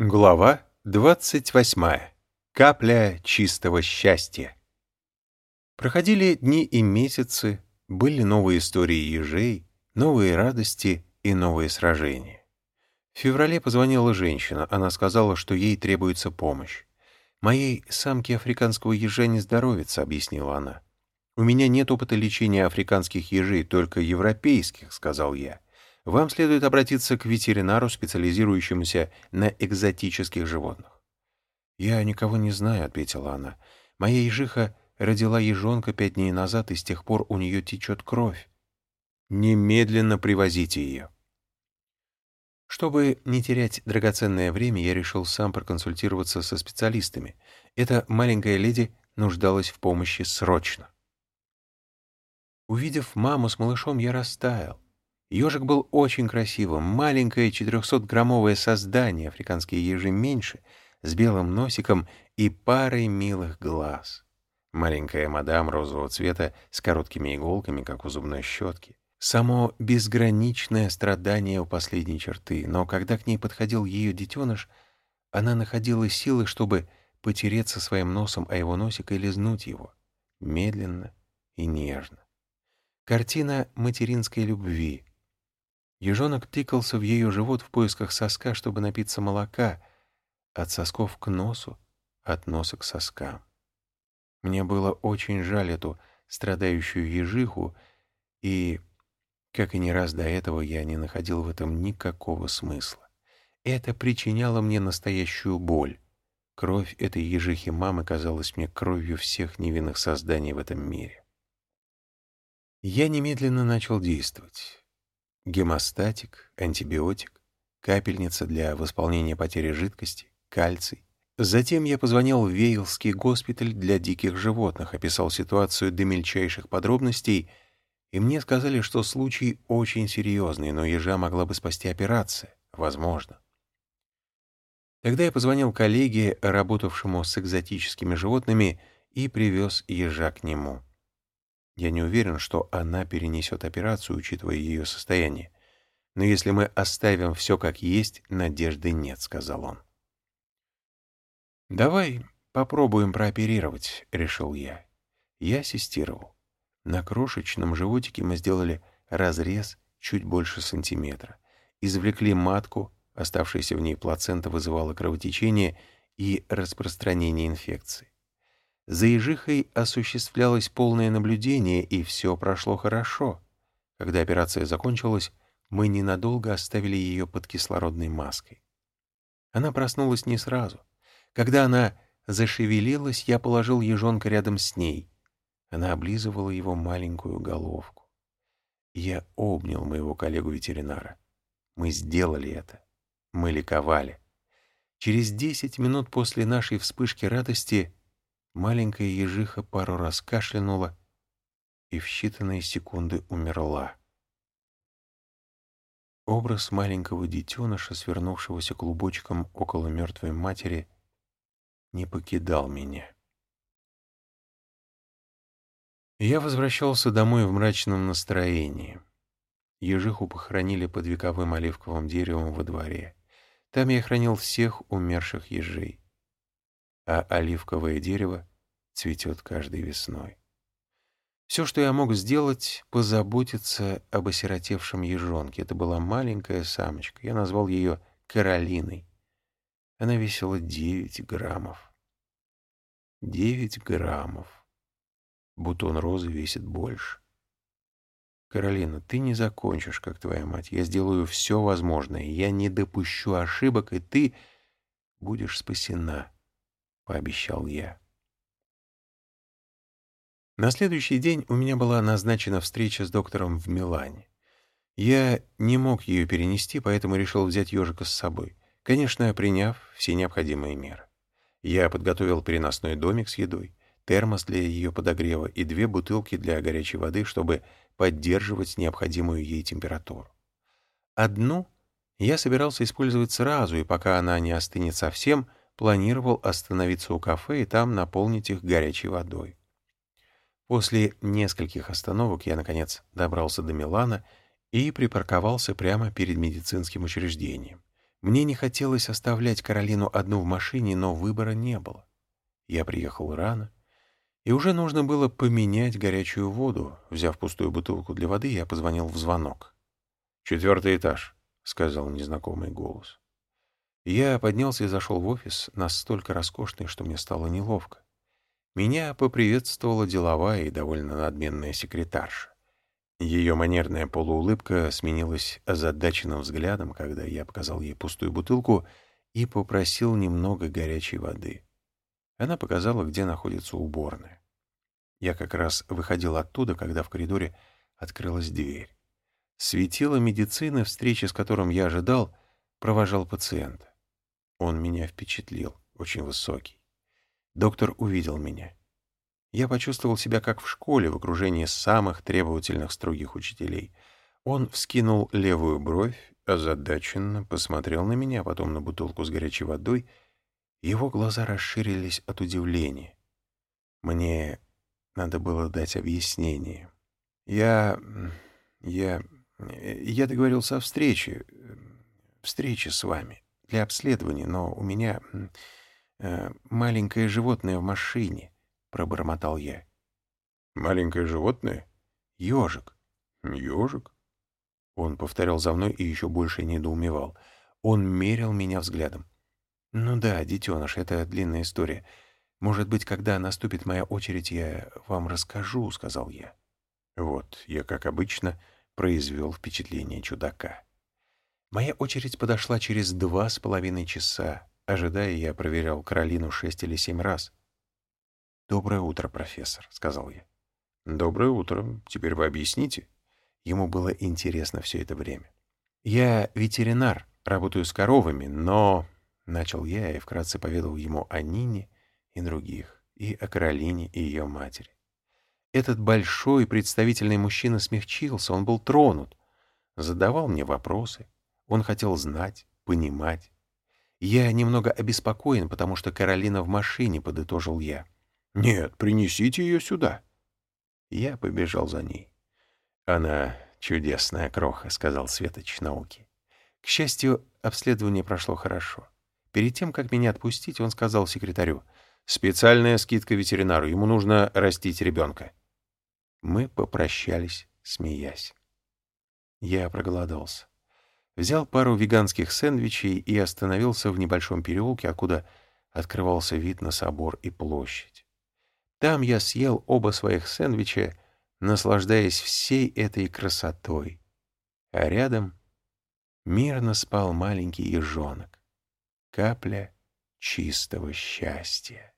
Глава 28. Капля чистого счастья. Проходили дни и месяцы, были новые истории ежей, новые радости и новые сражения. В феврале позвонила женщина, она сказала, что ей требуется помощь. «Моей самке африканского ежа не здоровится», — объяснила она. «У меня нет опыта лечения африканских ежей, только европейских», — сказал я вам следует обратиться к ветеринару, специализирующемуся на экзотических животных. «Я никого не знаю», — ответила она. «Моя ежиха родила ежонка пять дней назад, и с тех пор у нее течет кровь. Немедленно привозите ее». Чтобы не терять драгоценное время, я решил сам проконсультироваться со специалистами. Эта маленькая леди нуждалась в помощи срочно. Увидев маму с малышом, я растаял. Ежик был очень красивым, маленькое 400-граммовое создание, африканские ежи меньше, с белым носиком и парой милых глаз. Маленькая мадам розового цвета с короткими иголками, как у зубной щетки. Само безграничное страдание у последней черты, но когда к ней подходил ее детеныш, она находила силы, чтобы потереться своим носом о его носик и лизнуть его, медленно и нежно. Картина материнской любви — Ежонок тыкался в ее живот в поисках соска, чтобы напиться молока, от сосков к носу, от носа к соскам. Мне было очень жаль эту страдающую ежиху, и, как и не раз до этого, я не находил в этом никакого смысла. Это причиняло мне настоящую боль. Кровь этой ежихи мамы казалась мне кровью всех невинных созданий в этом мире. Я немедленно начал действовать гемостатик, антибиотик, капельница для восполнения потери жидкости, кальций. Затем я позвонил в Вейлский госпиталь для диких животных, описал ситуацию до мельчайших подробностей, и мне сказали, что случай очень серьезный, но ежа могла бы спасти операция. Возможно. Тогда я позвонил коллеге, работавшему с экзотическими животными, и привез ежа к нему. Я не уверен, что она перенесет операцию, учитывая ее состояние. Но если мы оставим все как есть, надежды нет, — сказал он. «Давай попробуем прооперировать», — решил я. Я ассистировал. На крошечном животике мы сделали разрез чуть больше сантиметра. Извлекли матку, оставшаяся в ней плацента вызывала кровотечение и распространение инфекции. За ежихой осуществлялось полное наблюдение, и все прошло хорошо. Когда операция закончилась, мы ненадолго оставили ее под кислородной маской. Она проснулась не сразу. Когда она зашевелилась, я положил ежонка рядом с ней. Она облизывала его маленькую головку. Я обнял моего коллегу-ветеринара. Мы сделали это. Мы ликовали. Через десять минут после нашей вспышки радости Маленькая ежиха пару раз кашлянула и в считанные секунды умерла. Образ маленького детеныша, свернувшегося клубочком около мертвой матери, не покидал меня. Я возвращался домой в мрачном настроении. Ежиху похоронили под вековым оливковым деревом во дворе. Там я хранил всех умерших ежей. А оливковое дерево цветет каждой весной. Все, что я мог сделать, позаботиться об осиротевшем ежонке. Это была маленькая самочка. Я назвал ее Каролиной. Она весила 9 граммов. 9 граммов. Бутон розы весит больше. Каролина, ты не закончишь, как твоя мать. Я сделаю все возможное. Я не допущу ошибок, и ты будешь спасена, — пообещал я. На следующий день у меня была назначена встреча с доктором в Милане. Я не мог ее перенести, поэтому решил взять ежика с собой, конечно, приняв все необходимые меры. Я подготовил переносной домик с едой, термос для ее подогрева и две бутылки для горячей воды, чтобы поддерживать необходимую ей температуру. Одну я собирался использовать сразу, и пока она не остынет совсем, планировал остановиться у кафе и там наполнить их горячей водой. После нескольких остановок я, наконец, добрался до Милана и припарковался прямо перед медицинским учреждением. Мне не хотелось оставлять Каролину одну в машине, но выбора не было. Я приехал рано, и уже нужно было поменять горячую воду. Взяв пустую бутылку для воды, я позвонил в звонок. «Четвертый этаж», — сказал незнакомый голос. Я поднялся и зашел в офис, настолько роскошный, что мне стало неловко. Меня поприветствовала деловая и довольно надменная секретарша. Ее манерная полуулыбка сменилась озадаченным взглядом, когда я показал ей пустую бутылку и попросил немного горячей воды. Она показала, где находится уборная. Я как раз выходил оттуда, когда в коридоре открылась дверь. Светило медицины, встречи с которым я ожидал, провожал пациента. Он меня впечатлил, очень высокий. Доктор увидел меня. Я почувствовал себя как в школе в окружении самых требовательных строгих учителей. Он вскинул левую бровь, озадаченно посмотрел на меня, потом на бутылку с горячей водой. Его глаза расширились от удивления. Мне надо было дать объяснение. Я... я... я договорился о встрече... встрече с вами для обследования, но у меня э, маленькое животное в машине —— пробормотал я. «Маленькое животное? Ежик. Ежик?» Он повторял за мной и еще больше недоумевал. Он мерил меня взглядом. «Ну да, детеныш, это длинная история. Может быть, когда наступит моя очередь, я вам расскажу», — сказал я. Вот, я, как обычно, произвел впечатление чудака. Моя очередь подошла через два с половиной часа. Ожидая, я проверял Каролину шесть или семь раз. «Доброе утро, профессор», — сказал я. «Доброе утро. Теперь вы объясните». Ему было интересно все это время. «Я ветеринар, работаю с коровами, но...» Начал я и вкратце поведал ему о Нине и других, и о Каролине и ее матери. Этот большой представительный мужчина смягчился, он был тронут. Задавал мне вопросы. Он хотел знать, понимать. Я немного обеспокоен, потому что Каролина в машине, подытожил я. «Нет, принесите ее сюда». Я побежал за ней. «Она чудесная кроха», — сказал Светоч науки. К счастью, обследование прошло хорошо. Перед тем, как меня отпустить, он сказал секретарю, «Специальная скидка ветеринару, ему нужно растить ребенка». Мы попрощались, смеясь. Я проголодался. Взял пару веганских сэндвичей и остановился в небольшом переулке, откуда открывался вид на собор и площадь. Там я съел оба своих сэндвича, наслаждаясь всей этой красотой. А рядом мирно спал маленький ежонок. Капля чистого счастья.